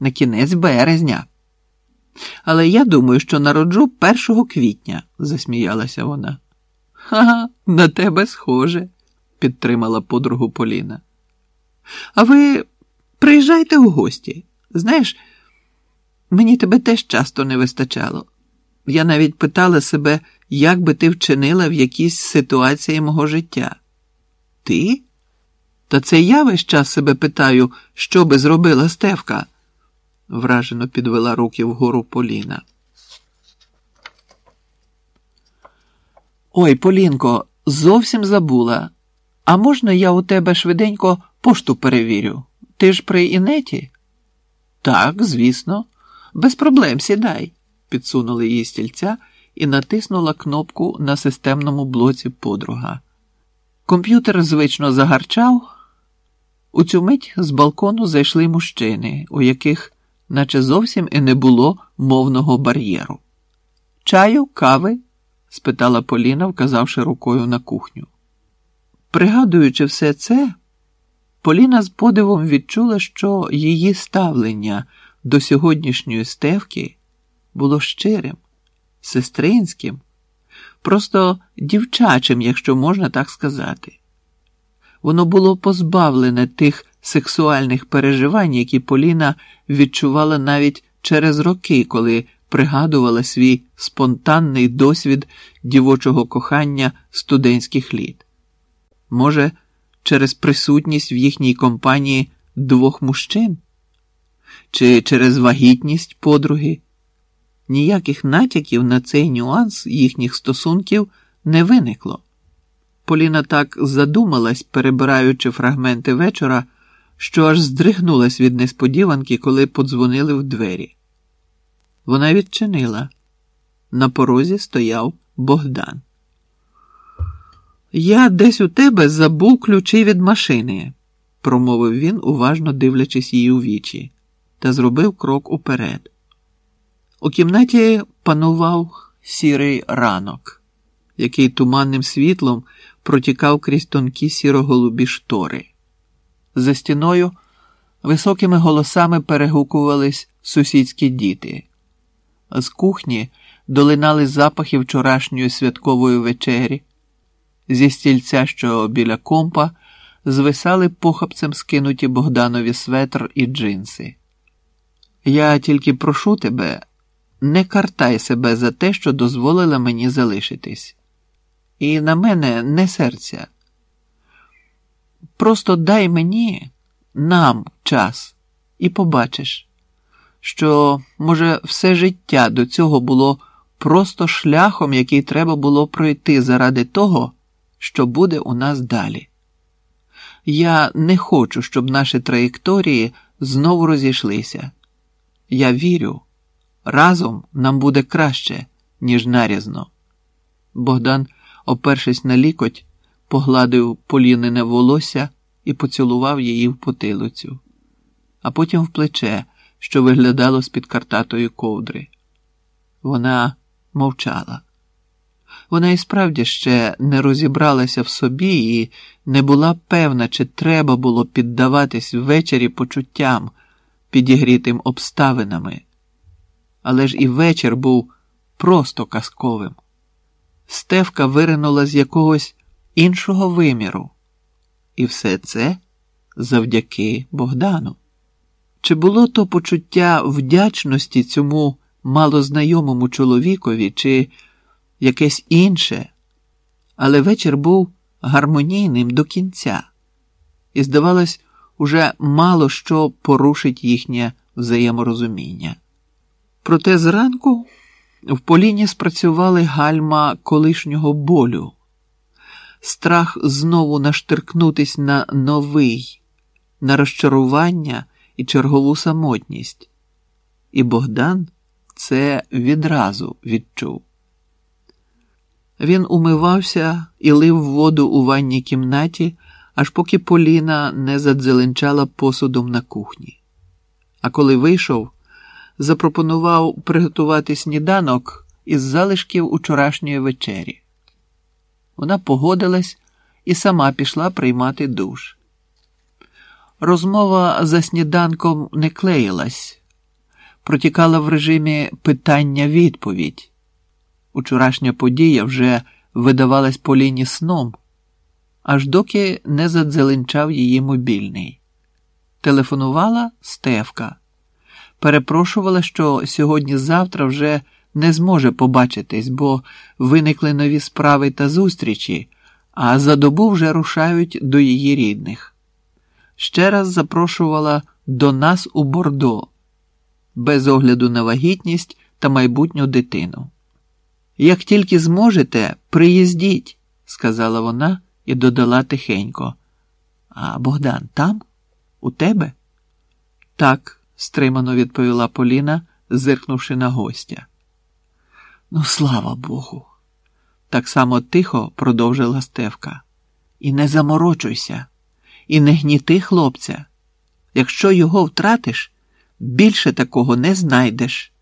на кінець березня. Але я думаю, що народжу 1 квітня, засміялася вона. Ха, на тебе схоже, підтримала подругу Поліна. А ви приїжджайте у гості. Знаєш, мені тебе теж часто не вистачало. Я навіть питала себе, як би ти вчинила в якійсь ситуації мого життя. Ти? Та це я весь час себе питаю, що би зробила Стевка, вражено підвела руки вгору Поліна. Ой, Полінко, зовсім забула. А можна я у тебе швиденько пошту перевірю? Ти ж при інеті? Так, звісно, без проблем сідай, підсунули її стільця і натиснула кнопку на системному блоці подруга. Комп'ютер звично загарчав. У цю мить з балкону зайшли мужчини, у яких, наче зовсім і не було мовного бар'єру. Чаю, кави? спитала Поліна, вказавши рукою на кухню. Пригадуючи все це, Поліна з подивом відчула, що її ставлення до сьогоднішньої стевки було щирим, сестринським, просто дівчачим, якщо можна так сказати. Воно було позбавлене тих сексуальних переживань, які Поліна відчувала навіть через роки, коли пригадувала свій спонтанний досвід дівочого кохання студентських літ. Може, через присутність в їхній компанії двох мужчин? Чи через вагітність подруги? Ніяких натяків на цей нюанс їхніх стосунків не виникло. Поліна так задумалась, перебираючи фрагменти вечора, що аж здригнулась від несподіванки, коли подзвонили в двері. Вона відчинила. На порозі стояв Богдан. Я десь у тебе забув ключі від машини, промовив він, уважно дивлячись її у вічі, та зробив крок уперед. У кімнаті панував сірий ранок, який туманним світлом протікав крізь тонкі сіро-голубі штори. За стіною високими голосами перегукувались сусідські діти. З кухні долинали запахи вчорашньої святкової вечері. Зі стільця, що біля компа, звисали похапцем скинуті Богданові светр і джинси. Я тільки прошу тебе, не картай себе за те, що дозволила мені залишитись. І на мене не серця. Просто дай мені, нам час, і побачиш, що, може, все життя до цього було просто шляхом, який треба було пройти заради того що буде у нас далі. Я не хочу, щоб наші траєкторії знову розійшлися. Я вірю, разом нам буде краще, ніж нарізно. Богдан, опершись на лікоть, погладив полінене волосся і поцілував її в потилицю, а потім в плече, що виглядало з-під картатої ковдри. Вона мовчала. Вона і справді ще не розібралася в собі і не була певна, чи треба було піддаватись ввечері почуттям, підігрітим обставинами. Але ж і вечір був просто казковим. Стевка виринула з якогось іншого виміру. І все це завдяки Богдану. Чи було то почуття вдячності цьому малознайомому чоловікові? чи якесь інше, але вечір був гармонійним до кінця, і, здавалось, уже мало що порушить їхнє взаєморозуміння. Проте зранку в Поліні спрацювали гальма колишнього болю, страх знову наштиркнутись на новий, на розчарування і чергову самотність. І Богдан це відразу відчув. Він умивався і лив воду у ванній кімнаті, аж поки Поліна не задзеленчала посудом на кухні. А коли вийшов, запропонував приготувати сніданок із залишків учорашньої вечері. Вона погодилась і сама пішла приймати душ. Розмова за сніданком не клеїлась, протікала в режимі питання-відповідь. Учорашня подія вже видавалась Поліні сном, аж доки не задзеленчав її мобільний. Телефонувала Стевка, перепрошувала, що сьогодні-завтра вже не зможе побачитись, бо виникли нові справи та зустрічі, а за добу вже рушають до її рідних. Ще раз запрошувала до нас у Бордо, без огляду на вагітність та майбутню дитину. Як тільки зможете, приїздіть, сказала вона і додала тихенько. А Богдан там? У тебе? Так, стримано відповіла Поліна, зиркнувши на гостя. Ну, слава Богу. Так само тихо продовжила Стевка. І не заморочуйся, і не гніти хлопця. Якщо його втратиш, більше такого не знайдеш.